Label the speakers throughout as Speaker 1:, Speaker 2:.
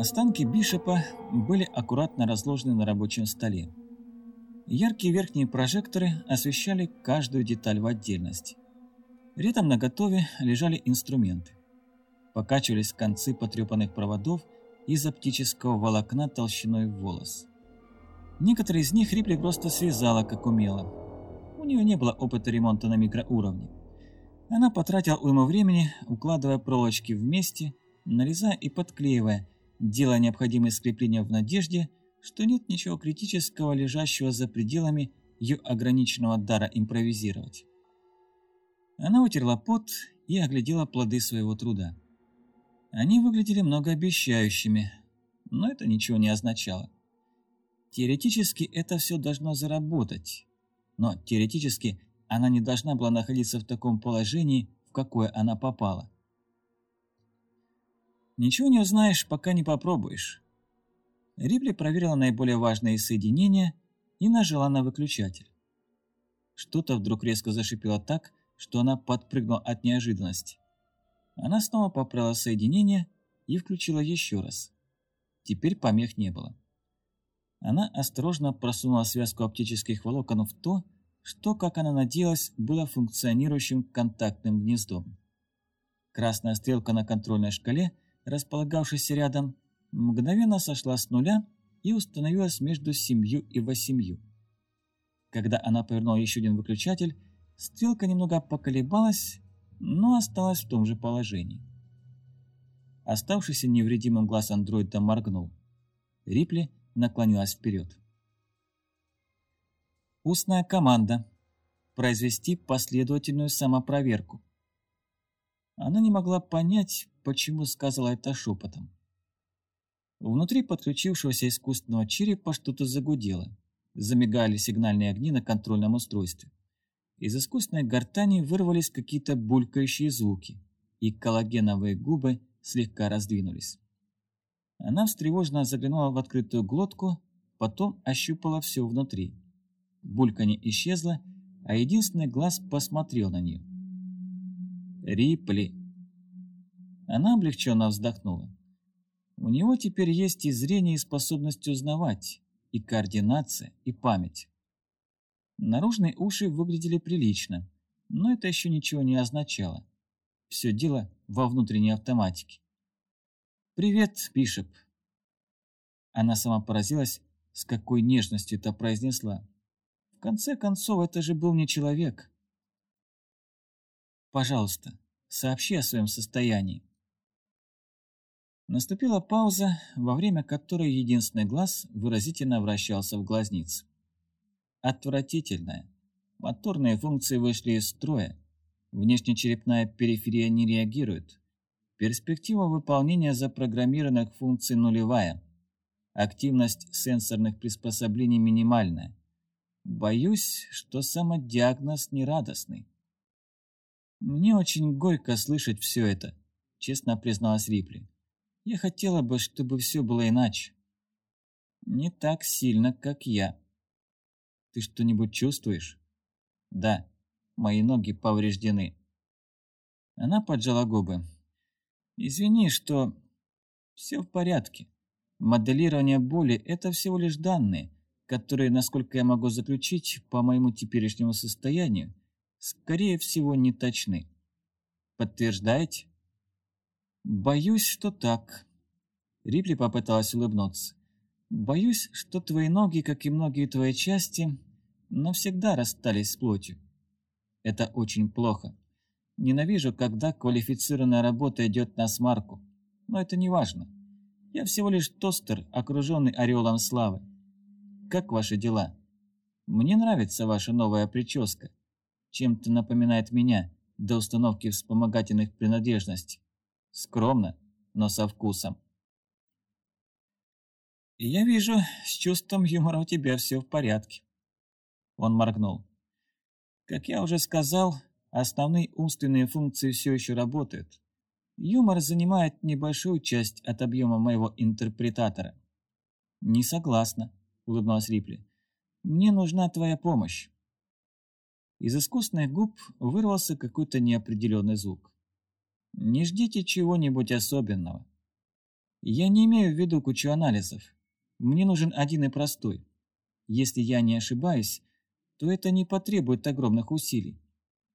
Speaker 1: Останки Бишопа были аккуратно разложены на рабочем столе. Яркие верхние прожекторы освещали каждую деталь в отдельности. Рядом на готове лежали инструменты. Покачивались концы потрепанных проводов из оптического волокна толщиной в волос. Некоторые из них Рипли просто связала, как умела. У нее не было опыта ремонта на микроуровне. Она потратила уйму времени, укладывая проволочки вместе, нарезая и подклеивая, делая необходимые скрепления в надежде, что нет ничего критического, лежащего за пределами ее ограниченного дара импровизировать. Она утерла пот и оглядела плоды своего труда. Они выглядели многообещающими, но это ничего не означало. Теоретически это все должно заработать, но теоретически она не должна была находиться в таком положении, в какое она попала. Ничего не узнаешь, пока не попробуешь. Рипли проверила наиболее важные соединения и нажала на выключатель. Что-то вдруг резко зашипело так, что она подпрыгнула от неожиданности. Она снова поправила соединение и включила еще раз. Теперь помех не было. Она осторожно просунула связку оптических волокон в то, что, как она надеялась, было функционирующим контактным гнездом. Красная стрелка на контрольной шкале – располагавшийся рядом, мгновенно сошла с нуля и установилась между семью и восемью. Когда она повернула еще один выключатель, стрелка немного поколебалась, но осталась в том же положении. Оставшийся невредимым глаз андроида моргнул. Рипли наклонилась вперед. Устная команда. Произвести последовательную самопроверку. Она не могла понять, почему сказала это шепотом. Внутри подключившегося искусственного черепа что-то загудело. Замигали сигнальные огни на контрольном устройстве. Из искусственной гортани вырвались какие-то булькающие звуки, и коллагеновые губы слегка раздвинулись. Она встревоженно заглянула в открытую глотку, потом ощупала все внутри. Бульканье исчезло, а единственный глаз посмотрел на нее. «Рипли!» Она облегченно вздохнула. У него теперь есть и зрение, и способность узнавать, и координация, и память. Наружные уши выглядели прилично, но это еще ничего не означало. Все дело во внутренней автоматике. «Привет, Бишоп!» Она сама поразилась, с какой нежностью это произнесла. В конце концов, это же был не человек. «Пожалуйста, сообщи о своем состоянии». Наступила пауза, во время которой единственный глаз выразительно вращался в глазниц. Отвратительная. Моторные функции вышли из строя. Внешнечерепная периферия не реагирует. Перспектива выполнения запрограммированных функций нулевая. Активность сенсорных приспособлений минимальная. Боюсь, что самодиагноз нерадостный. Мне очень горько слышать все это, честно призналась Рипли. Я хотела бы, чтобы все было иначе. Не так сильно, как я. Ты что-нибудь чувствуешь? Да, мои ноги повреждены. Она поджала губы. Извини, что... Все в порядке. Моделирование боли – это всего лишь данные, которые, насколько я могу заключить, по моему теперешнему состоянию, скорее всего, не точны. Подтверждаете? «Боюсь, что так». Рипли попыталась улыбнуться. «Боюсь, что твои ноги, как и многие твои части, навсегда расстались с плотью. Это очень плохо. Ненавижу, когда квалифицированная работа идет на смарку. Но это не важно. Я всего лишь тостер, окруженный ореолом славы. Как ваши дела? Мне нравится ваша новая прическа. Чем-то напоминает меня до установки вспомогательных принадлежностей. Скромно, но со вкусом. «Я вижу, с чувством юмора у тебя все в порядке». Он моргнул. «Как я уже сказал, основные умственные функции все еще работают. Юмор занимает небольшую часть от объема моего интерпретатора». «Не согласна», — улыбнулась Рипли. «Мне нужна твоя помощь». Из искусственных губ вырвался какой-то неопределенный звук. Не ждите чего-нибудь особенного. Я не имею в виду кучу анализов. Мне нужен один и простой. Если я не ошибаюсь, то это не потребует огромных усилий.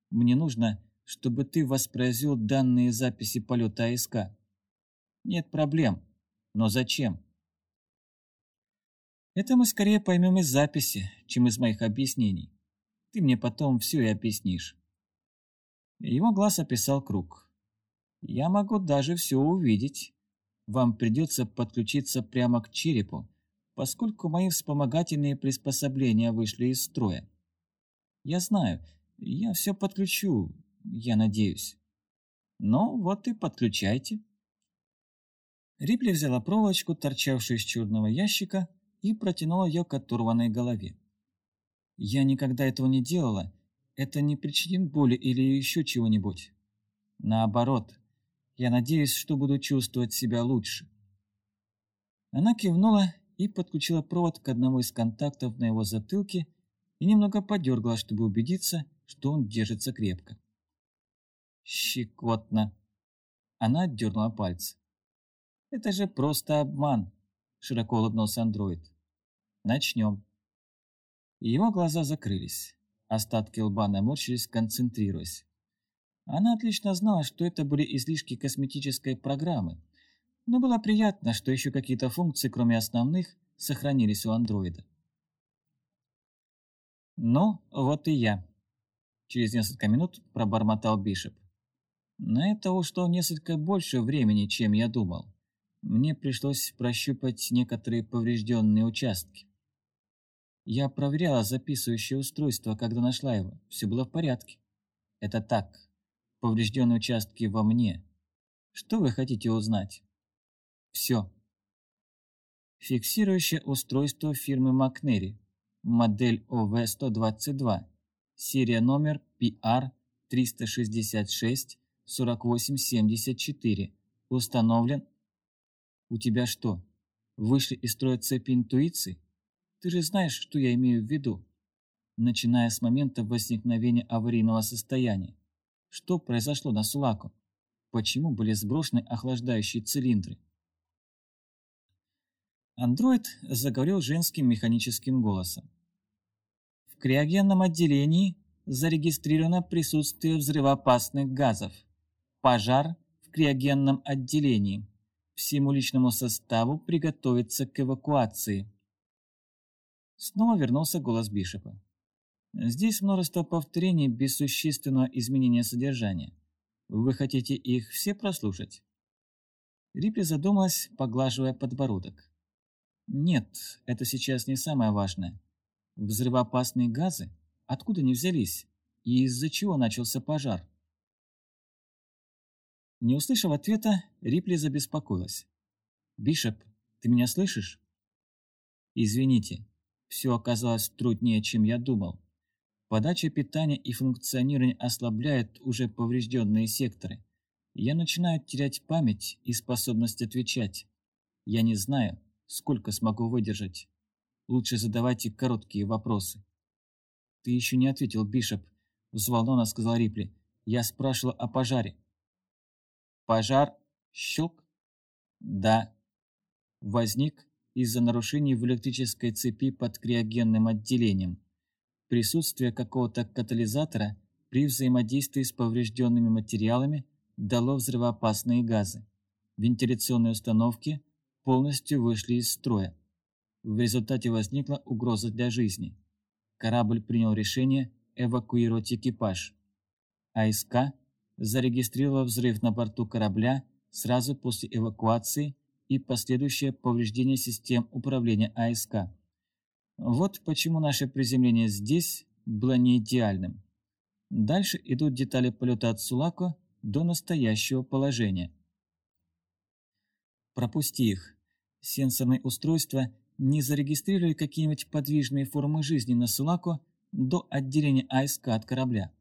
Speaker 1: Мне нужно, чтобы ты воспроизвел данные записи полета АСК. Нет проблем. Но зачем? Это мы скорее поймем из записи, чем из моих объяснений. Ты мне потом все и объяснишь. Его глаз описал круг. Я могу даже все увидеть. Вам придется подключиться прямо к черепу, поскольку мои вспомогательные приспособления вышли из строя. Я знаю, я все подключу, я надеюсь. Ну, вот и подключайте. Рипли взяла проволочку, торчавшую из черного ящика, и протянула ее к оторванной голове. Я никогда этого не делала. Это не причинит боли или еще чего-нибудь. Наоборот, я надеюсь, что буду чувствовать себя лучше. Она кивнула и подключила провод к одному из контактов на его затылке и немного подергала, чтобы убедиться, что он держится крепко. Щекотно. Она отдернула пальцы. «Это же просто обман», — широко улыбнулся андроид. «Начнем». Его глаза закрылись. Остатки лба наморщились, концентрируясь. Она отлично знала, что это были излишки косметической программы, но было приятно, что еще какие-то функции, кроме основных, сохранились у андроида. «Ну, вот и я», — через несколько минут пробормотал Бишоп. «На это ушло несколько больше времени, чем я думал. Мне пришлось прощупать некоторые поврежденные участки. Я проверяла записывающее устройство, когда нашла его. Все было в порядке. Это так. Поврежденные участки во мне. Что вы хотите узнать? Все. Фиксирующее устройство фирмы Макнери. Модель ОВ-122. Серия номер PR-366-4874. Установлен... У тебя что, вышли из строя цепи интуиции? Ты же знаешь, что я имею в виду. Начиная с момента возникновения аварийного состояния. Что произошло на Сулаку? Почему были сброшены охлаждающие цилиндры? Андроид заговорил женским механическим голосом. В криогенном отделении зарегистрировано присутствие взрывоопасных газов. Пожар в криогенном отделении. Всему личному составу приготовиться к эвакуации. Снова вернулся голос Бишопа. Здесь множество повторений без существенного изменения содержания. Вы хотите их все прослушать? Рипли задумалась, поглаживая подбородок. Нет, это сейчас не самое важное. Взрывоопасные газы? Откуда они взялись? И из-за чего начался пожар? Не услышав ответа, Рипли забеспокоилась. «Бишоп, ты меня слышишь?» «Извините, все оказалось труднее, чем я думал. Подача питания и функционирование ослабляют уже поврежденные секторы. Я начинаю терять память и способность отвечать. Я не знаю, сколько смогу выдержать. Лучше задавайте короткие вопросы. «Ты еще не ответил, Бишоп», — взволнованно сказал Рипли. «Я спрашивал о пожаре». «Пожар? Щелк?» «Да». «Возник из-за нарушений в электрической цепи под криогенным отделением, присутствие какого-то катализатора при взаимодействии с поврежденными материалами дало взрывоопасные газы. Вентиляционные установки полностью вышли из строя. В результате возникла угроза для жизни. Корабль принял решение эвакуировать экипаж. АСК зарегистрировала взрыв на борту корабля сразу после эвакуации и последующее повреждение систем управления АСК. Вот почему наше приземление здесь было не идеальным. Дальше идут детали полета от Сулако до настоящего положения. Пропусти их. Сенсорные устройства не зарегистрировали какие-нибудь подвижные формы жизни на Сулако до отделения АСК от корабля.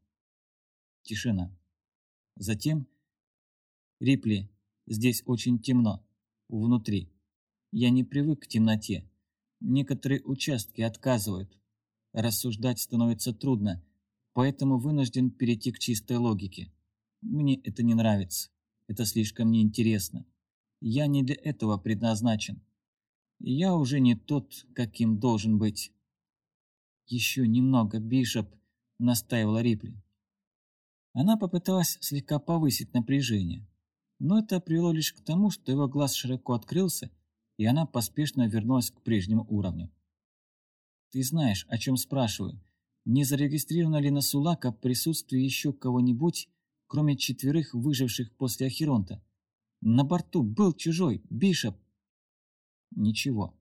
Speaker 1: Тишина. Затем Рипли, здесь очень темно внутри. Я не привык к темноте. Некоторые участки отказывают. Рассуждать становится трудно, поэтому вынужден перейти к чистой логике. Мне это не нравится. Это слишком неинтересно. Я не для этого предназначен. Я уже не тот, каким должен быть. Еще немного, Бишоп, настаивала Рипли. Она попыталась слегка повысить напряжение, но это привело лишь к тому, что его глаз широко открылся, и она поспешно вернулась к прежнему уровню. «Ты знаешь, о чем спрашиваю. Не зарегистрировано ли на Сулака присутствие еще кого-нибудь, кроме четверых выживших после Ахеронта? На борту был чужой, Бишоп!» Ничего.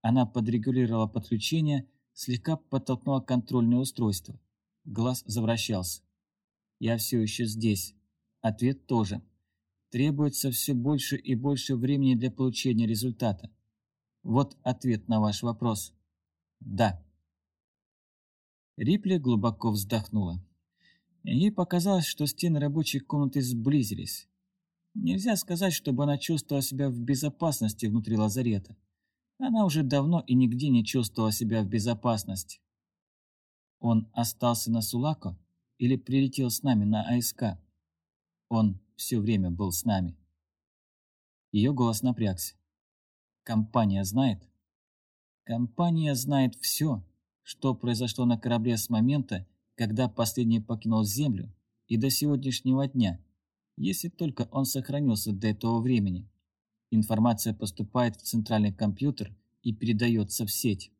Speaker 1: Она подрегулировала подключение, слегка подтолкнула контрольное устройство. Глаз завращался. «Я все еще здесь». Ответ тоже. Требуется все больше и больше времени для получения результата. Вот ответ на ваш вопрос. Да. Рипли глубоко вздохнула. Ей показалось, что стены рабочей комнаты сблизились. Нельзя сказать, чтобы она чувствовала себя в безопасности внутри лазарета. Она уже давно и нигде не чувствовала себя в безопасности. Он остался на Сулако или прилетел с нами на АСК? Он все время был с нами. Ее голос напрягся. Компания знает? Компания знает все, что произошло на корабле с момента, когда последний покинул Землю, и до сегодняшнего дня, если только он сохранился до этого времени. Информация поступает в центральный компьютер и передается в сеть.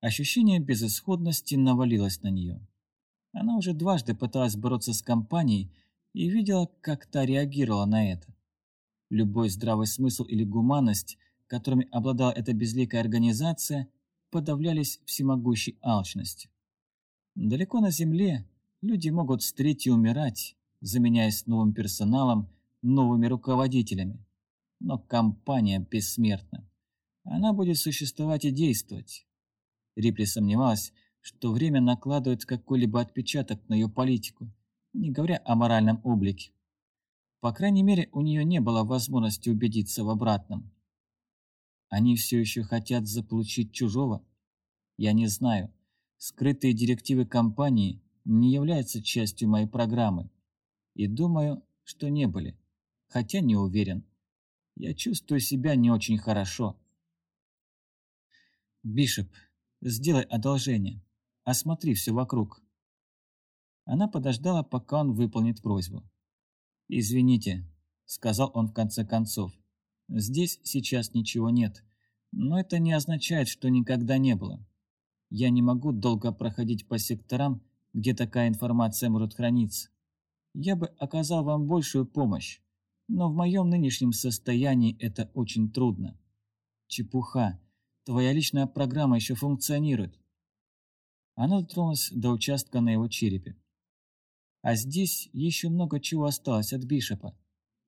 Speaker 1: Ощущение безысходности навалилось на нее. Она уже дважды пыталась бороться с компанией и видела, как та реагировала на это. Любой здравый смысл или гуманность, которыми обладала эта безликая организация, подавлялись всемогущей алчностью. Далеко на Земле люди могут встретить и умирать, заменяясь новым персоналом, новыми руководителями. Но компания бессмертна. Она будет существовать и действовать. Рипли сомневалась, что время накладывает какой-либо отпечаток на ее политику, не говоря о моральном облике. По крайней мере, у нее не было возможности убедиться в обратном. Они все еще хотят заполучить чужого? Я не знаю. Скрытые директивы компании не являются частью моей программы. И думаю, что не были. Хотя не уверен. Я чувствую себя не очень хорошо. Бишоп, Сделай одолжение. Осмотри все вокруг. Она подождала, пока он выполнит просьбу. «Извините», — сказал он в конце концов. «Здесь сейчас ничего нет, но это не означает, что никогда не было. Я не могу долго проходить по секторам, где такая информация может храниться. Я бы оказал вам большую помощь, но в моем нынешнем состоянии это очень трудно. Чепуха. Твоя личная программа еще функционирует. Она дотронулась до участка на его черепе. А здесь еще много чего осталось от Бишопа.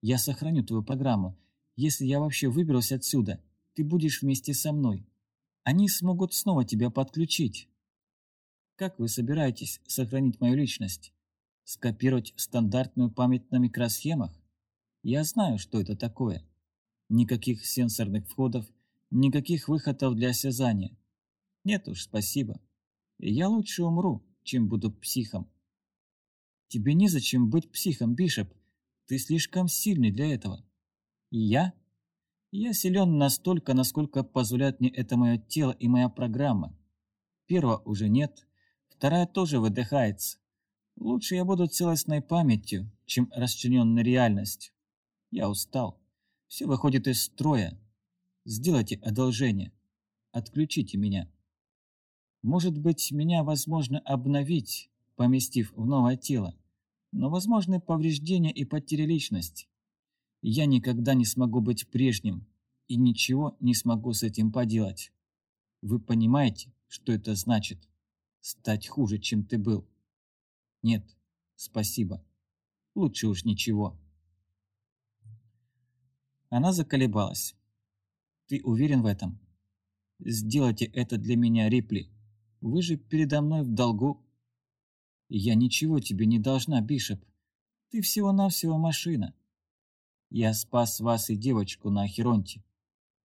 Speaker 1: Я сохраню твою программу. Если я вообще выберусь отсюда, ты будешь вместе со мной. Они смогут снова тебя подключить. Как вы собираетесь сохранить мою личность? Скопировать стандартную память на микросхемах? Я знаю, что это такое. Никаких сенсорных входов, Никаких выходов для осязания. Нет уж, спасибо. Я лучше умру, чем буду психом. Тебе незачем быть психом, Бишоп. Ты слишком сильный для этого. И я? Я силен настолько, насколько позволяет мне это мое тело и моя программа. Первого уже нет, вторая тоже выдыхается. Лучше я буду целостной памятью, чем расчлененной реальностью. Я устал. Все выходит из строя. Сделайте одолжение. Отключите меня. Может быть, меня возможно обновить, поместив в новое тело, но возможны повреждения и потеря личности. Я никогда не смогу быть прежним и ничего не смогу с этим поделать. Вы понимаете, что это значит? Стать хуже, чем ты был. Нет, спасибо. Лучше уж ничего. Она заколебалась. Ты уверен в этом? Сделайте это для меня, Рипли. Вы же передо мной в долгу. Я ничего тебе не должна, Бишоп. Ты всего-навсего машина. Я спас вас и девочку на Ахеронте.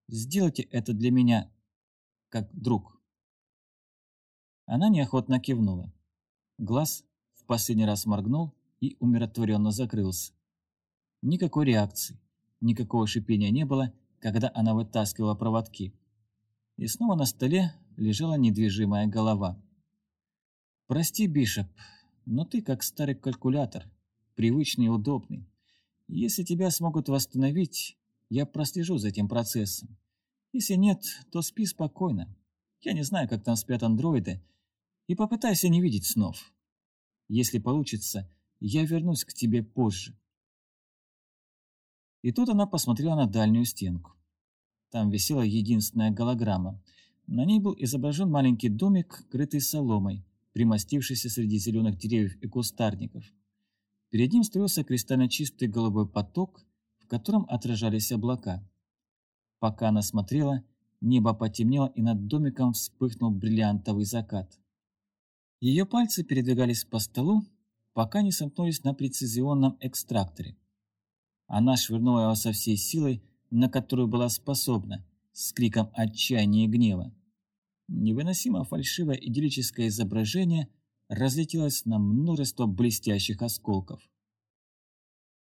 Speaker 1: Сделайте это для меня, как друг. Она неохотно кивнула. Глаз в последний раз моргнул и умиротворенно закрылся. Никакой реакции, никакого шипения не было, когда она вытаскивала проводки. И снова на столе лежала недвижимая голова. «Прости, Бишоп, но ты как старый калькулятор, привычный и удобный. Если тебя смогут восстановить, я прослежу за этим процессом. Если нет, то спи спокойно. Я не знаю, как там спят андроиды, и попытайся не видеть снов. Если получится, я вернусь к тебе позже. И тут она посмотрела на дальнюю стенку. Там висела единственная голограмма. На ней был изображен маленький домик, крытый соломой, примостившийся среди зеленых деревьев и кустарников. Перед ним строился кристально чистый голубой поток, в котором отражались облака. Пока она смотрела, небо потемнело, и над домиком вспыхнул бриллиантовый закат. Ее пальцы передвигались по столу, пока не сомкнулись на прецизионном экстракторе. Она швырнула его со всей силой, на которую была способна, с криком отчаяния и гнева. Невыносимо фальшивое идиллическое изображение разлетелось на множество блестящих осколков.